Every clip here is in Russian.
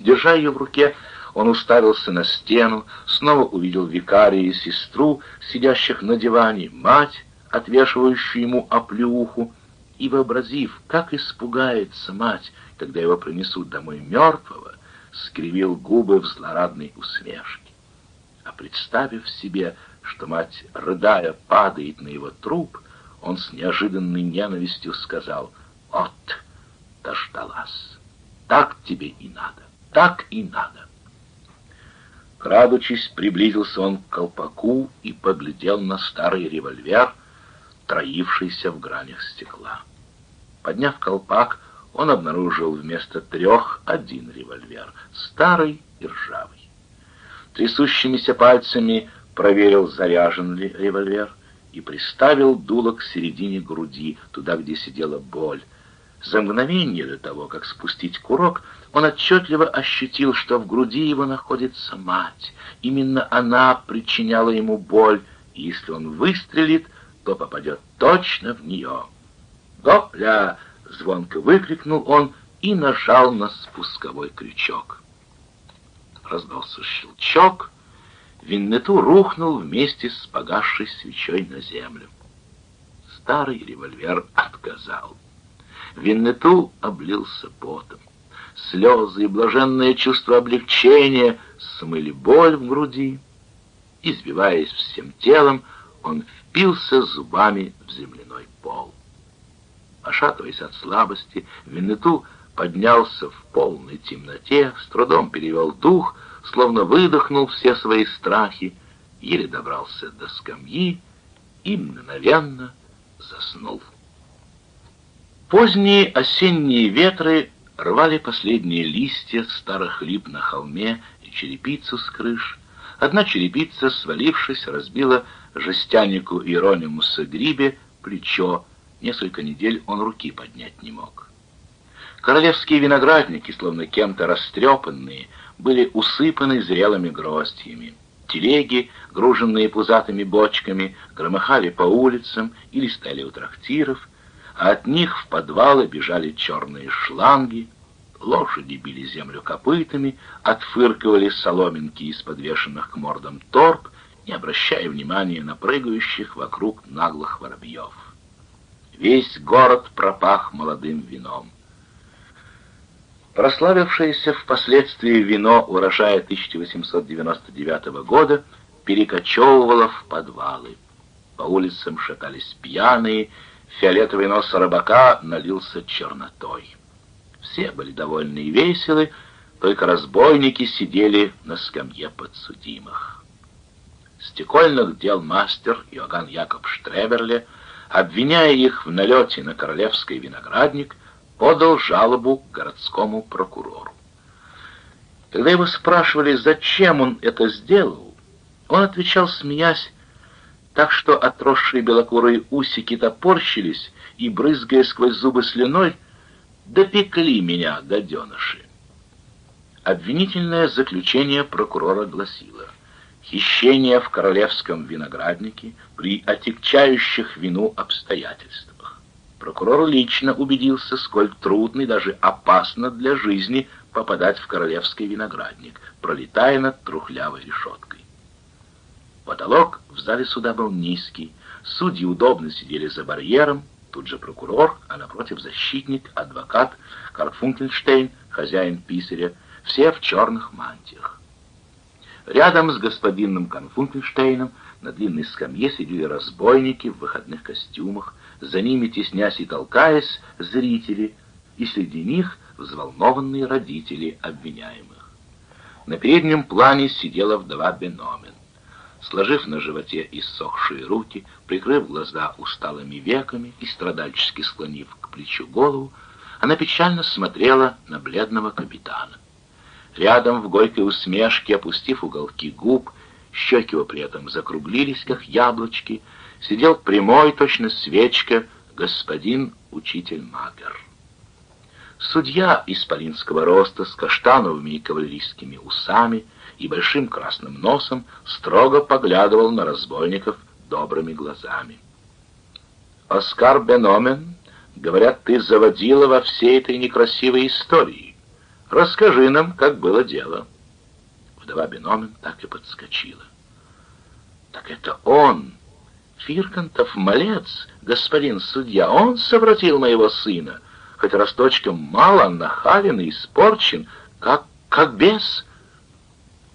Держа ее в руке, он уставился на стену, снова увидел викария и сестру, сидящих на диване, мать, отвешивающую ему оплеуху, и, вообразив, как испугается мать, когда его принесут домой мертвого, скривил губы в злорадной усмешке. А представив себе, что мать, рыдая, падает на его труп, он с неожиданной ненавистью сказал «Вот, дождалась, так тебе и надо, так и надо». Крадучись, приблизился он к колпаку и поглядел на старый револьвер, троившийся в гранях стекла. Подняв колпак, он обнаружил вместо трех один револьвер, старый и ржавый. Трясущимися пальцами проверил, заряжен ли револьвер, и приставил дуло к середине груди, туда, где сидела боль. За мгновение до того, как спустить курок, он отчетливо ощутил, что в груди его находится мать. Именно она причиняла ему боль, и если он выстрелит, то попадет точно в нее. «Гопля!» — звонко выкрикнул он и нажал на спусковой крючок. Раздался щелчок, Виннету рухнул вместе с погасшей свечой на землю. Старый револьвер отказал. Виннету облился потом. Слезы и блаженное чувство облегчения смыли боль в груди. Избиваясь всем телом, он впился зубами в земляной пол. Пошатываясь от слабости, Виннету поднялся в полной темноте, с трудом перевел дух, словно выдохнул все свои страхи, еле добрался до скамьи и мгновенно заснул. Поздние осенние ветры рвали последние листья старых лип на холме и черепицу с крыш. Одна черепица, свалившись, разбила жестянику Иеронимуса Грибе плечо. Несколько недель он руки поднять не мог. Королевские виноградники, словно кем-то растрепанные, были усыпаны зрелыми гроздьями. Телеги, груженные пузатыми бочками, громыхали по улицам или стояли у трактиров, а от них в подвалы бежали черные шланги, лошади били землю копытами, отфыркивали соломинки из подвешенных к мордам торп, не обращая внимания на прыгающих вокруг наглых воробьев. Весь город пропах молодым вином. Прославившееся впоследствии вино урожая 1899 года перекочевывало в подвалы. По улицам шатались пьяные, фиолетовый нос рыбака налился чернотой. Все были довольны и веселы, только разбойники сидели на скамье подсудимых. Стекольных дел мастер Иоганн Якоб Штреберле, обвиняя их в налете на королевский виноградник, подал жалобу городскому прокурору. Когда его спрашивали, зачем он это сделал, он отвечал, смеясь, так что отросшие белокурые усики топорщились и, брызгая сквозь зубы слюной, допекли меня, гаденыши. Обвинительное заключение прокурора гласило «Хищение в королевском винограднике при отягчающих вину обстоятельствах». Прокурор лично убедился, сколь трудно и даже опасно для жизни попадать в королевский виноградник, пролетая над трухлявой решеткой. Потолок в зале суда был низкий, судьи удобно сидели за барьером, тут же прокурор, а напротив защитник, адвокат, Карфункельштейн, хозяин писаря, все в черных мантиях. Рядом с господином Карфункельштейном на длинной скамье сидели разбойники в выходных костюмах, за ними, теснясь и толкаясь, зрители, и среди них взволнованные родители обвиняемых. На переднем плане сидела вдова Беномен. Сложив на животе иссохшие руки, прикрыв глаза усталыми веками и страдальчески склонив к плечу голову, она печально смотрела на бледного капитана. Рядом в горькой усмешке, опустив уголки губ, щеки его при этом закруглились, как яблочки, сидел прямой, точно свечка, господин учитель Магер. Судья исполинского роста с каштановыми и кавалерийскими усами и большим красным носом строго поглядывал на разбойников добрыми глазами. «Оскар Беномен, говорят, ты заводила во всей этой некрасивой истории. Расскажи нам, как было дело». Вдова Беномен так и подскочила. «Так это он, Фиркантов малец, господин судья, он совратил моего сына, хоть росточком мало, нахален и испорчен, как, как бес».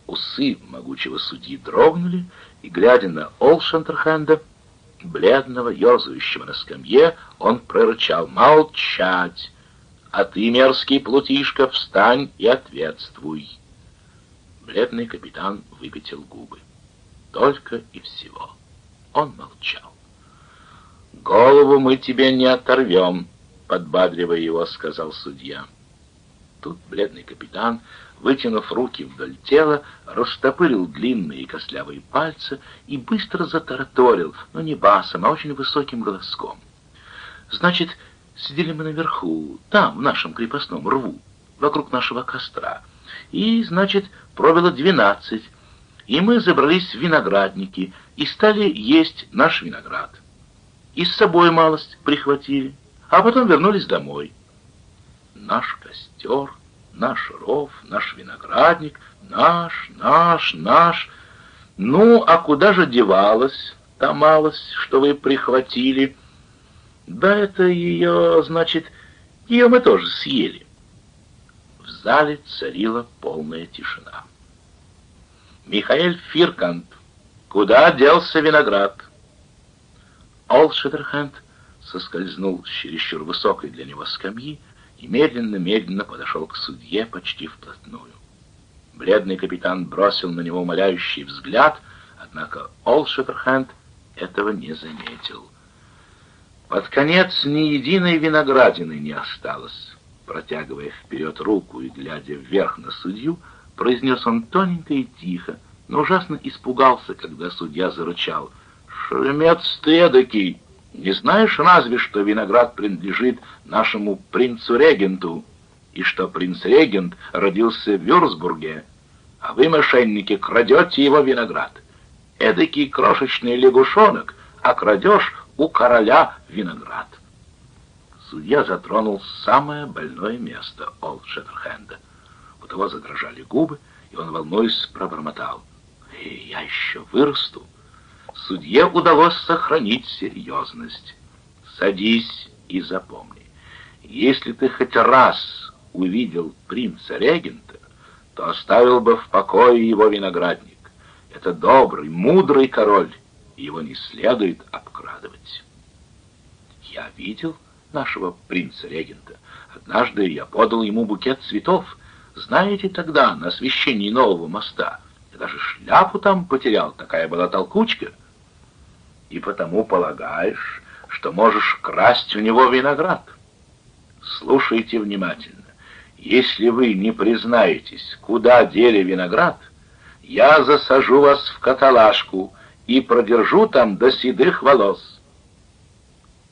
Усы могучего судьи дрогнули, и, глядя на Олшентерхенда, бледного, ерзающего на скамье, он прорычал «Молчать! А ты, мерзкий плутишка, встань и ответствуй!» Бледный капитан выпятил губы. Только и всего. Он молчал. «Голову мы тебе не оторвем», — подбадривая его, сказал судья. Тут бледный капитан вытянув руки вдоль тела, растопырил длинные костлявые пальцы и быстро затараторил, но не басом, а очень высоким голоском. «Значит, сидели мы наверху, там, в нашем крепостном рву, вокруг нашего костра, и, значит, пробило двенадцать, и мы забрались в виноградники и стали есть наш виноград. И с собой малость прихватили, а потом вернулись домой. Наш костер — наш ров, наш виноградник, наш, наш, наш. Ну, а куда же девалась та малость, что вы прихватили? Да это ее, значит, ее мы тоже съели. В зале царила полная тишина. Михаил Фиркант, куда делся виноград? Ол Шеттерхенд соскользнул с чересчур высокой для него скамьи, и медленно-медленно подошел к судье почти вплотную. Бледный капитан бросил на него умоляющий взгляд, однако Ол Шеттерхенд этого не заметил. Под конец ни единой виноградины не осталось. Протягивая вперед руку и глядя вверх на судью, произнес он тоненько и тихо, но ужасно испугался, когда судья зарычал. «Шеремец ты эдакий! Не знаешь разве, что виноград принадлежит нашему принцу-регенту, и что принц-регент родился в Вюрсбурге, а вы, мошенники, крадете его виноград. Эдакий крошечный лягушонок, а крадешь у короля виноград. Судья затронул самое больное место Олд Шеттерхенда. У того задрожали губы, и он, волнуясь, пробормотал. «И я еще вырасту» судье удалось сохранить серьезность. Садись и запомни, если ты хоть раз увидел принца-регента, то оставил бы в покое его виноградник. Это добрый, мудрый король, его не следует обкрадывать. Я видел нашего принца-регента. Однажды я подал ему букет цветов. Знаете, тогда, на освещении нового моста, я даже шляпу там потерял, такая была толкучка — и потому полагаешь, что можешь красть у него виноград. Слушайте внимательно. Если вы не признаетесь, куда дели виноград, я засажу вас в каталажку и продержу там до седых волос.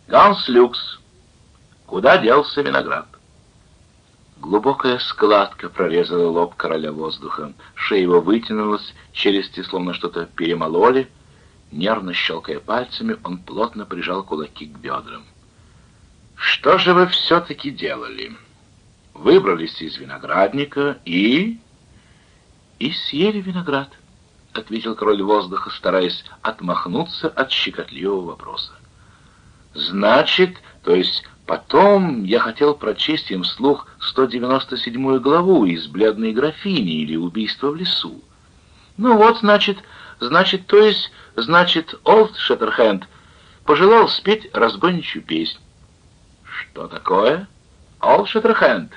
Ганс Люкс. Куда делся виноград? Глубокая складка прорезала лоб короля воздуха. Шея его вытянулась, челюсти словно что-то перемололи, Нервно щелкая пальцами, он плотно прижал кулаки к бедрам. «Что же вы все-таки делали? Выбрались из виноградника и...» «И съели виноград», — ответил король воздуха, стараясь отмахнуться от щекотливого вопроса. «Значит, то есть потом я хотел прочесть им вслух 197-ю главу из «Бледной графини» или «Убийство в лесу». Ну вот, значит, значит, то есть Значит, Олд Шеттерхенд пожелал спеть разбойничью песнь. Что такое? Олд Шеттерхенд?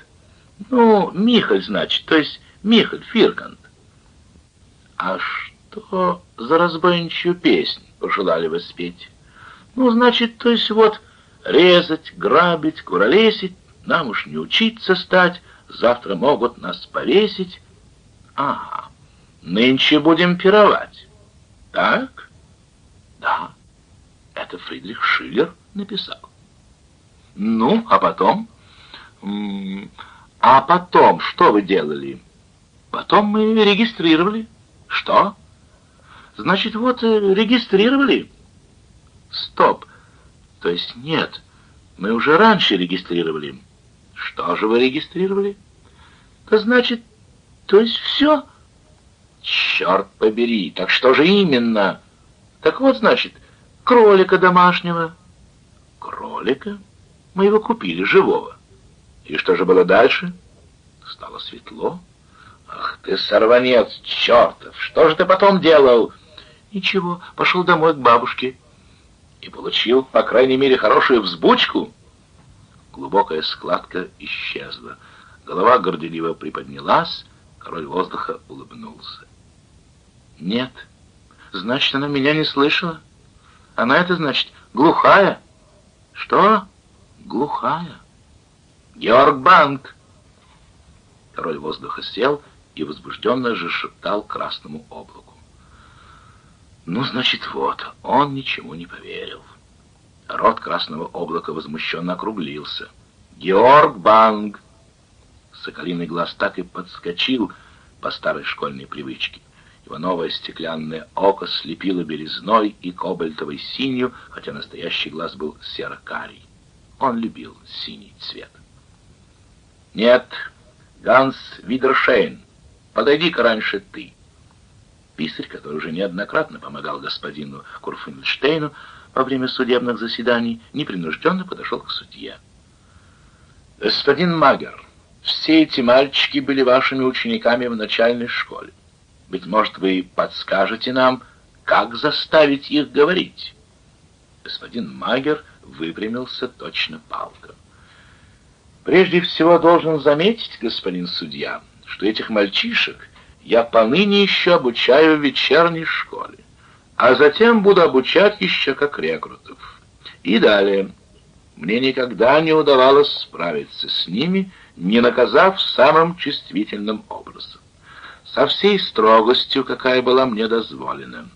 Ну, Михаль, значит, то есть Михаль Фиркант. А что за разбойничью песнь пожелали вы спеть? Ну, значит, то есть вот резать, грабить, куролесить, нам уж не учиться стать, завтра могут нас повесить. Ага, нынче будем пировать. Так? Да, это Фридрих Шиллер написал. Ну, а потом? А потом что вы делали? Потом мы регистрировали. Что? Значит, вот э, регистрировали. Стоп. То есть нет, мы уже раньше регистрировали. Что же вы регистрировали? Это значит, то есть все? Черт побери, так что же именно? Так вот, значит, кролика домашнего. Кролика? Мы его купили, живого. И что же было дальше? Стало светло. Ах ты, сорванец, чертов, что же ты потом делал? Ничего, пошел домой к бабушке. И получил, по крайней мере, хорошую взбучку. Глубокая складка исчезла. Голова горделиво приподнялась, король воздуха улыбнулся. Нет, значит, она меня не слышала. Она это значит глухая. Что? Глухая. Георг Банк. Король воздуха сел и возбужденно же шептал красному облаку. Ну, значит, вот, он ничему не поверил. Рот красного облака возмущенно округлился. «Георг Банг!» Соколиный глаз так и подскочил по старой школьной привычке. Его новое стеклянное око слепило белизной и кобальтовой синью, хотя настоящий глаз был серо-карий. Он любил синий цвет. «Нет, Ганс Видершейн, подойди-ка раньше ты». Писарь, который уже неоднократно помогал господину Курфенштейну во время судебных заседаний, непринужденно подошел к судье. «Господин Магер, все эти мальчики были вашими учениками в начальной школе. Быть может, вы подскажете нам, как заставить их говорить?» Господин Магер выпрямился точно палка. «Прежде всего должен заметить, господин судья, что этих мальчишек я поныне еще обучаю в вечерней школе, а затем буду обучать еще как рекрутов. И далее. Мне никогда не удавалось справиться с ними, не наказав самым чувствительным образом, со всей строгостью, какая была мне дозволена.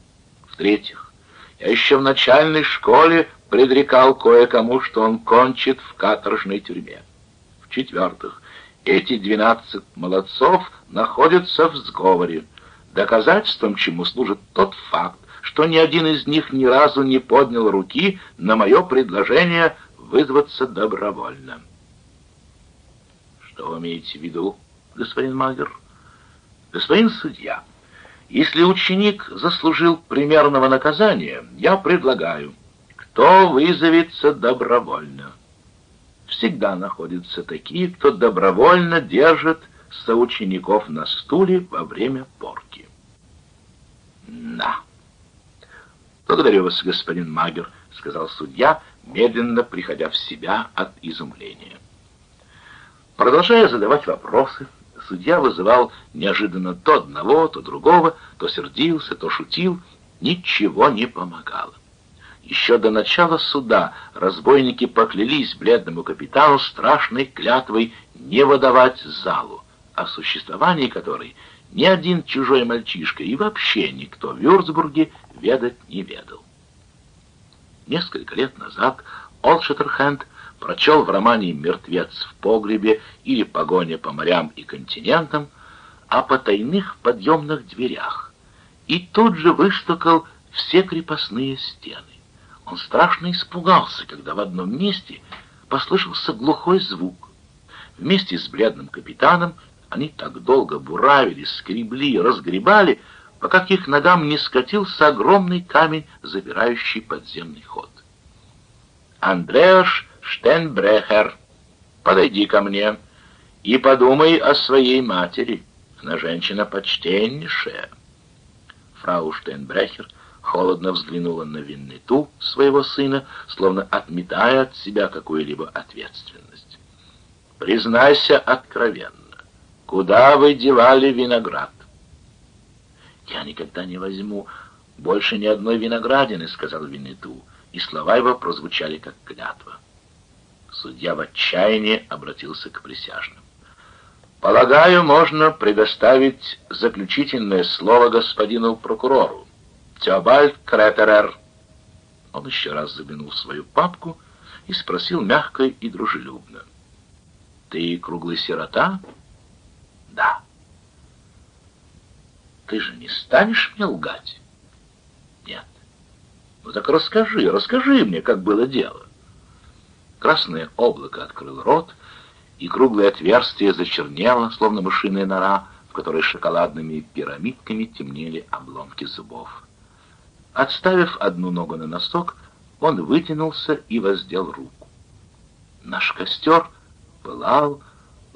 В-третьих, я еще в начальной школе предрекал кое-кому, что он кончит в каторжной тюрьме. В-четвертых, эти двенадцать молодцов находятся в сговоре, доказательством чему служит тот факт, что ни один из них ни разу не поднял руки на мое предложение вызваться добровольно. Что вы имеете в виду, господин Магер? Господин судья, если ученик заслужил примерного наказания, я предлагаю, кто вызовется добровольно всегда находятся такие, кто добровольно держит соучеников на стуле во время порки. «На!» «Благодарю вас, господин Магер», — сказал судья, медленно приходя в себя от изумления. Продолжая задавать вопросы, судья вызывал неожиданно то одного, то другого, то сердился, то шутил, ничего не помогало. Еще до начала суда разбойники поклялись бледному капитану страшной клятвой не выдавать залу, о существовании которой ни один чужой мальчишка и вообще никто в Вюрцбурге ведать не ведал. Несколько лет назад Олшеттерхенд прочел в романе «Мертвец в погребе» или «Погоня по морям и континентам» о потайных подъемных дверях и тут же выстукал все крепостные стены. Он страшно испугался, когда в одном месте послышался глухой звук. Вместе с бледным капитаном они так долго буравили, скребли, разгребали, пока к их ногам не скатился огромный камень, запирающий подземный ход. «Андреаш Штенбрехер, подойди ко мне и подумай о своей матери. Она женщина почтеннейшая». Фрау Штенбрехер — холодно взглянула на Виннету, своего сына, словно отметая от себя какую-либо ответственность. «Признайся откровенно, куда вы девали виноград?» «Я никогда не возьму больше ни одной виноградины», — сказал Виннету, и слова его прозвучали как клятва. Судья в отчаянии обратился к присяжным. «Полагаю, можно предоставить заключительное слово господину прокурору. Теобальд Кретерер. Он еще раз заглянул в свою папку и спросил мягко и дружелюбно. «Ты круглый сирота?» «Да». «Ты же не станешь мне лгать?» «Нет». «Ну так расскажи, расскажи мне, как было дело». Красное облако открыл рот и круглое отверстие зачернело, словно мышиная нора, в которой шоколадными пирамидками темнели обломки зубов. Отставив одну ногу на носок, он вытянулся и воздел руку. Наш костер пылал,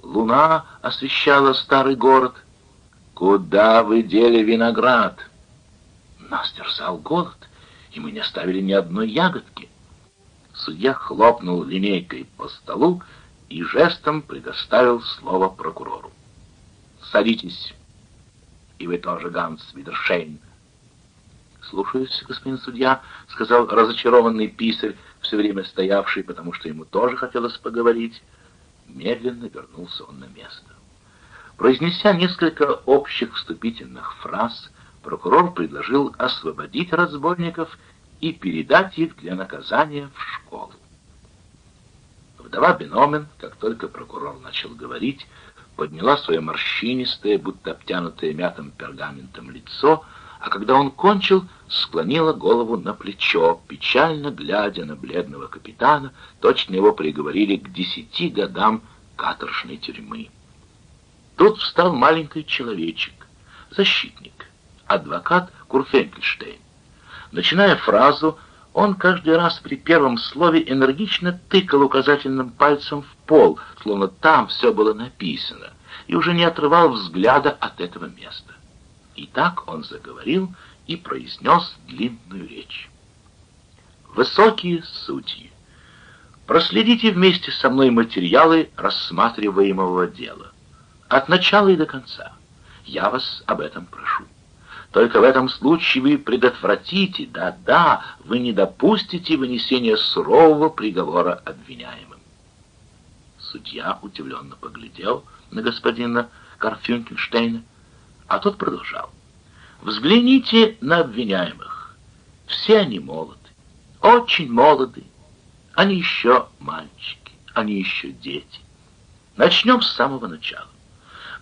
луна освещала старый город. «Куда вы дели виноград?» Нас терзал голод, и мы не оставили ни одной ягодки. Судья хлопнул линейкой по столу и жестом предоставил слово прокурору. «Садитесь. И вы тоже, Ганс Видершейн». «Слушаюсь, господин судья», — сказал разочарованный писарь, все время стоявший, потому что ему тоже хотелось поговорить. Медленно вернулся он на место. Произнеся несколько общих вступительных фраз, прокурор предложил освободить разбойников и передать их для наказания в школу. Вдова Беномен, как только прокурор начал говорить, подняла свое морщинистое, будто обтянутое мятым пергаментом лицо, а когда он кончил, склонила голову на плечо, печально глядя на бледного капитана, точно его приговорили к десяти годам каторжной тюрьмы. Тут встал маленький человечек, защитник, адвокат Курфенкельштейн. Начиная фразу, он каждый раз при первом слове энергично тыкал указательным пальцем в пол, словно там все было написано, и уже не отрывал взгляда от этого места. И так он заговорил и произнес длинную речь. Высокие судьи, проследите вместе со мной материалы рассматриваемого дела. От начала и до конца. Я вас об этом прошу. Только в этом случае вы предотвратите, да-да, вы не допустите вынесения сурового приговора обвиняемым. Судья удивленно поглядел на господина Карфюнкенштейна, а тот продолжал. Взгляните на обвиняемых. Все они молоды, очень молоды. Они еще мальчики, они еще дети. Начнем с самого начала.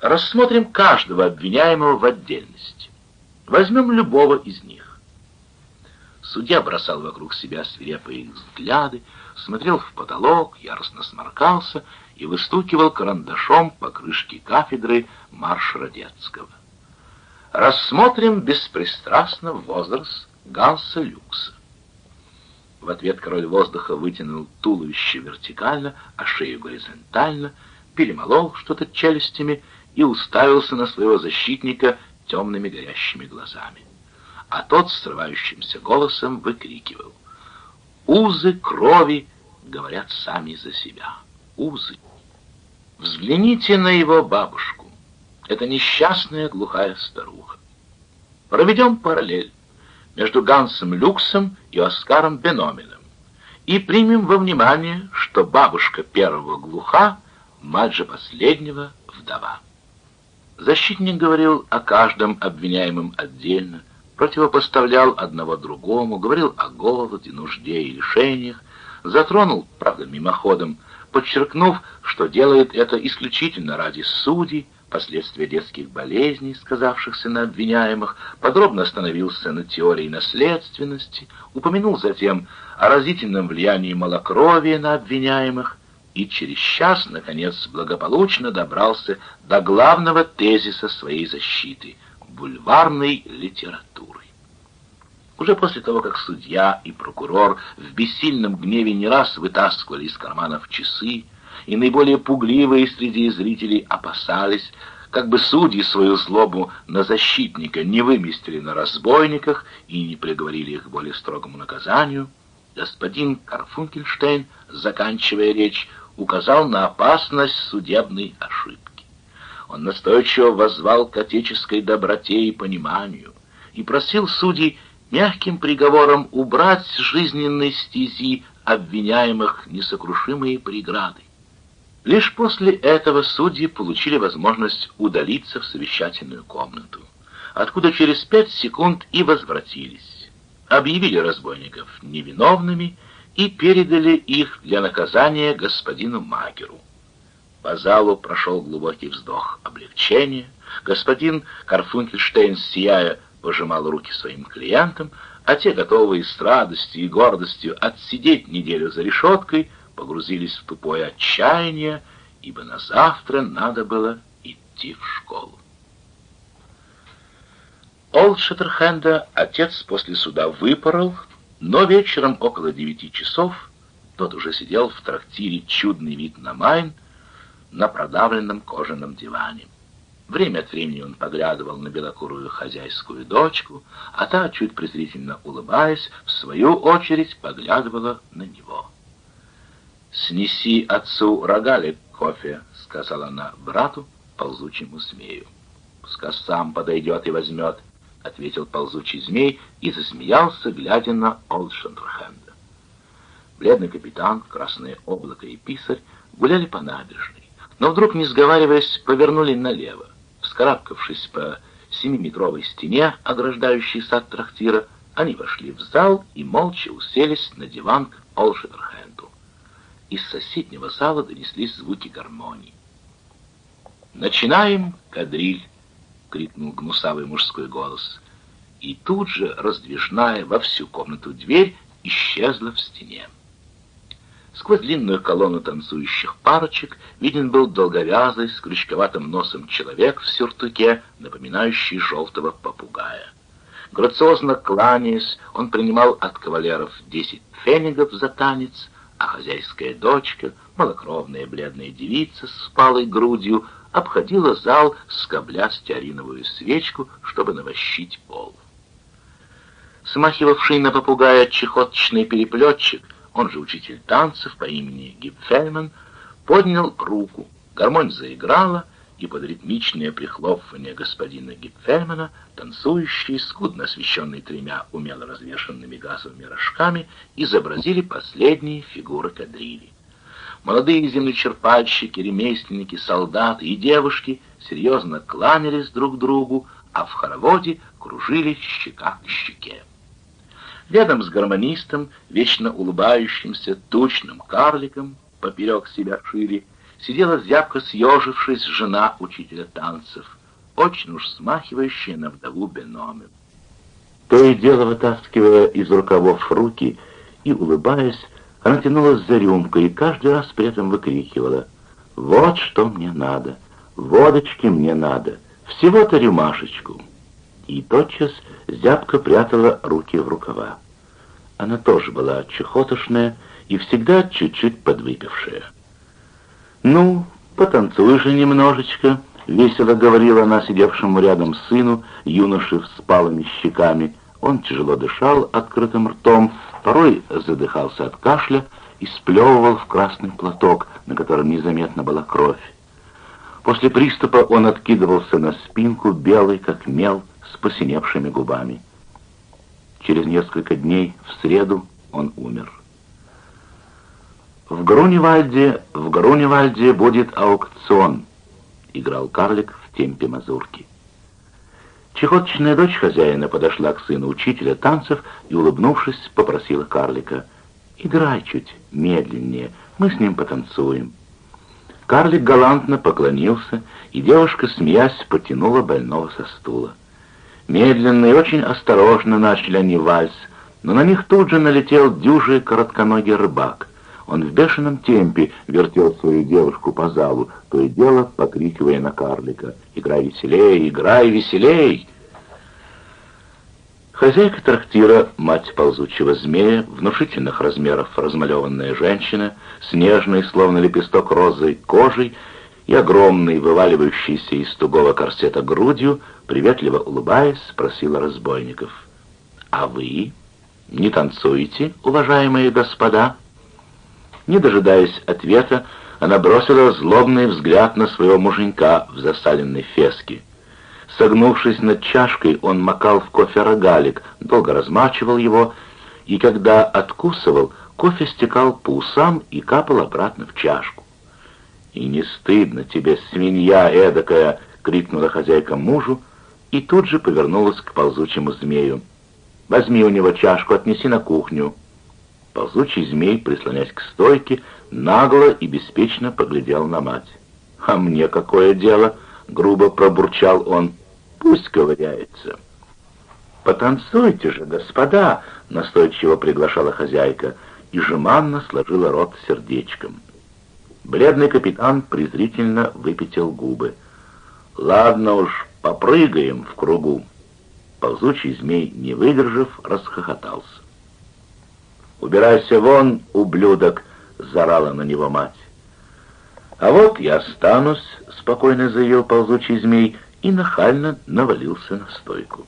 Рассмотрим каждого обвиняемого в отдельности. Возьмем любого из них. Судья бросал вокруг себя свирепые взгляды, смотрел в потолок, яростно сморкался и выстукивал карандашом по крышке кафедры марш Родецкого. Рассмотрим беспристрастно возраст Ганса Люкса. В ответ король воздуха вытянул туловище вертикально, а шею горизонтально, перемолол что-то челюстями и уставился на своего защитника темными горящими глазами. А тот срывающимся голосом выкрикивал. «Узы крови говорят сами за себя. Узы. Взгляните на его бабушку. Это несчастная глухая старуха. Проведем параллель между Гансом Люксом и Оскаром Беномином и примем во внимание, что бабушка первого глуха, мать же последнего вдова. Защитник говорил о каждом обвиняемом отдельно, противопоставлял одного другому, говорил о голоде, нужде и лишениях, затронул, правда, мимоходом, подчеркнув, что делает это исключительно ради судей, последствия детских болезней, сказавшихся на обвиняемых, подробно остановился на теории наследственности, упомянул затем о разительном влиянии малокровия на обвиняемых, и через час, наконец, благополучно добрался до главного тезиса своей защиты — бульварной литературы. Уже после того, как судья и прокурор в бессильном гневе не раз вытаскивали из карманов часы, и наиболее пугливые среди зрителей опасались, как бы судьи свою злобу на защитника не выместили на разбойниках и не приговорили их к более строгому наказанию, господин Карфункельштейн, заканчивая речь, указал на опасность судебной ошибки. Он настойчиво воззвал к отеческой доброте и пониманию и просил судей мягким приговором убрать с жизненной стези обвиняемых несокрушимые преграды. Лишь после этого судьи получили возможность удалиться в совещательную комнату, откуда через пять секунд и возвратились. Объявили разбойников невиновными и передали их для наказания господину Магеру. По залу прошел глубокий вздох облегчения. Господин Карфункельштейн, сияя, пожимал руки своим клиентам, а те, готовые с радостью и гордостью отсидеть неделю за решеткой, погрузились в тупое отчаяние ибо на завтра надо было идти в школу. Олд Шеттерхенда отец после суда выпорол, но вечером около девяти часов тот уже сидел в трактире «Чудный вид на Майн» на продавленном кожаном диване. Время от времени он поглядывал на белокурую хозяйскую дочку, а та, чуть презрительно улыбаясь, в свою очередь поглядывала на него. «Снеси отцу рогалик кофе», — сказала она брату, ползучему змею. «Пускай сам подойдет и возьмет», — ответил ползучий змей и засмеялся, глядя на Олдшендрхенда. Бледный капитан, красное облако и писарь гуляли по набережной, но вдруг, не сговариваясь, повернули налево. Вскарабкавшись по семиметровой стене, ограждающей сад трактира, они вошли в зал и молча уселись на диван к Олшенрхенду. Из соседнего зала донеслись звуки гармонии. «Начинаем кадриль!» — крикнул гнусавый мужской голос. И тут же, раздвижная во всю комнату дверь, исчезла в стене. Сквозь длинную колонну танцующих парочек виден был долговязый, с крючковатым носом человек в сюртуке, напоминающий желтого попугая. Грациозно кланяясь, он принимал от кавалеров десять фенигов за танец, а хозяйская дочка, малокровная бледная девица с палой грудью, обходила зал, скобля стеариновую свечку, чтобы навощить пол. Смахивавший на попугая чехоточный переплетчик — он же учитель танцев по имени Гипфельман, поднял руку. Гармонь заиграла, и под ритмичное прихлопывание господина Гипфельмана танцующие, скудно освещенные тремя умело развешенными газовыми рожками, изобразили последние фигуры кадрили. Молодые землечерпальщики, ремесленники, солдаты и девушки серьезно кланялись друг другу, а в хороводе кружили щека к щеке. Рядом с гармонистом, вечно улыбающимся, тучным карликом, поперек себя шире, сидела зябко съежившись жена учителя танцев, очень уж смахивающая на вдову Беноме. То и дело вытаскивая из рукавов руки и, улыбаясь, она тянулась за рюмкой и каждый раз при этом выкрикивала «Вот что мне надо! Водочки мне надо! Всего-то рюмашечку!» И тотчас зябко прятала руки в рукава. Она тоже была чехотошная и всегда чуть-чуть подвыпившая. «Ну, потанцуй же немножечко», — весело говорила она сидевшему рядом сыну, юноше с палыми щеками. Он тяжело дышал открытым ртом, порой задыхался от кашля и сплевывал в красный платок, на котором незаметно была кровь. После приступа он откидывался на спинку, белый как мел, с посиневшими губами. Через несколько дней, в среду, он умер. В Груневальде, в Груневальде будет аукцион, играл карлик в темпе мазурки. Чехоточная дочь хозяина подошла к сыну учителя танцев и, улыбнувшись, попросила карлика, «Играй чуть медленнее, мы с ним потанцуем». Карлик галантно поклонился, и девушка, смеясь, потянула больного со стула. Медленно и очень осторожно начали они вальс, но на них тут же налетел дюжий коротконогий рыбак. Он в бешеном темпе вертел свою девушку по залу, то и дело покрикивая на карлика «Играй веселей, играй веселей!» Хозяйка трактира, мать ползучего змея, внушительных размеров размалеванная женщина, с нежной, словно лепесток розы, кожей и огромной, вываливающейся из тугого корсета грудью, приветливо улыбаясь, спросила разбойников. «А вы не танцуете, уважаемые господа?» Не дожидаясь ответа, она бросила злобный взгляд на своего муженька в засаленной феске. Согнувшись над чашкой, он макал в кофе рогалик, долго размачивал его, и когда откусывал, кофе стекал по усам и капал обратно в чашку. «И не стыдно тебе, свинья эдакая!» — крикнула хозяйка мужу, и тут же повернулась к ползучему змею. «Возьми у него чашку, отнеси на кухню». Ползучий змей, прислонясь к стойке, нагло и беспечно поглядел на мать. «А мне какое дело?» — грубо пробурчал он. «Пусть ковыряется». «Потанцуйте же, господа!» — настойчиво приглашала хозяйка и жеманно сложила рот сердечком. Бледный капитан презрительно выпятил губы. «Ладно уж, попрыгаем в кругу». Ползучий змей, не выдержав, расхохотался. «Убирайся вон, ублюдок!» — зарала на него мать. «А вот я останусь», — спокойно заявил ползучий змей и нахально навалился на стойку.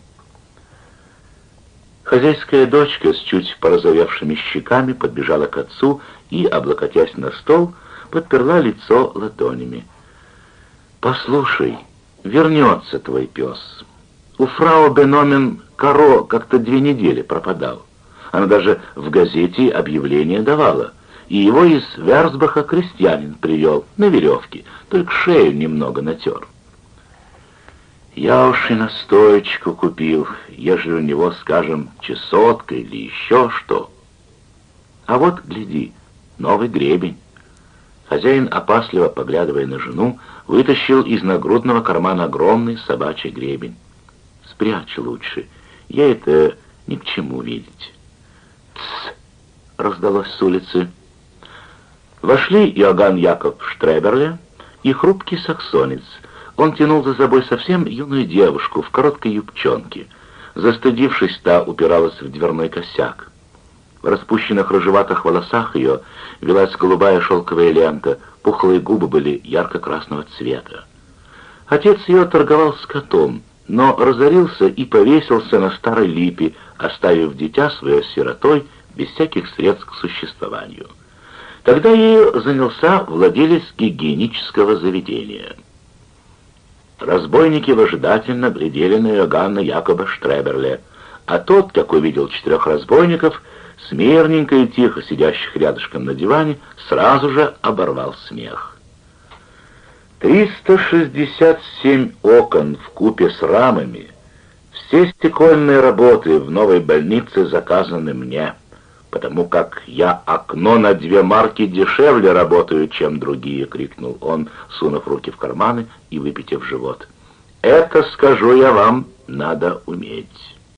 Хозяйская дочка с чуть порозовевшими щеками подбежала к отцу и, облокотясь на стол, подперла лицо ладонями. «Послушай, вернется твой пес. У фрау Беномен Каро как-то две недели пропадал. Она даже в газете объявление давала» и его из Вярсбаха крестьянин привел на веревке, только шею немного натер. Я уж и настоечку купил, ежели у него, скажем, чесотка или еще что. А вот, гляди, новый гребень. Хозяин, опасливо поглядывая на жену, вытащил из нагрудного кармана огромный собачий гребень. «Спрячь лучше, я это ни к чему видеть». «Тсс!» — раздалось с улицы. Вошли Иоганн Якоб Штреберле и хрупкий саксонец. Он тянул за собой совсем юную девушку в короткой юбчонке. Застыдившись, та упиралась в дверной косяк. В распущенных рыжеватых волосах ее велась голубая шелковая лента, пухлые губы были ярко-красного цвета. Отец ее торговал скотом, но разорился и повесился на старой липе, оставив дитя свое сиротой без всяких средств к существованию. Тогда ею занялся владелец гигиенического заведения. Разбойники выжидательно глядели на Иоганна Якоба Штреберле, а тот, как увидел четырех разбойников, смирненько и тихо сидящих рядышком на диване, сразу же оборвал смех. «367 окон в купе с рамами, все стекольные работы в новой больнице заказаны мне» потому как я окно на две марки дешевле работаю, чем другие», — крикнул он, сунув руки в карманы и выпитив живот. «Это, скажу я вам, надо уметь».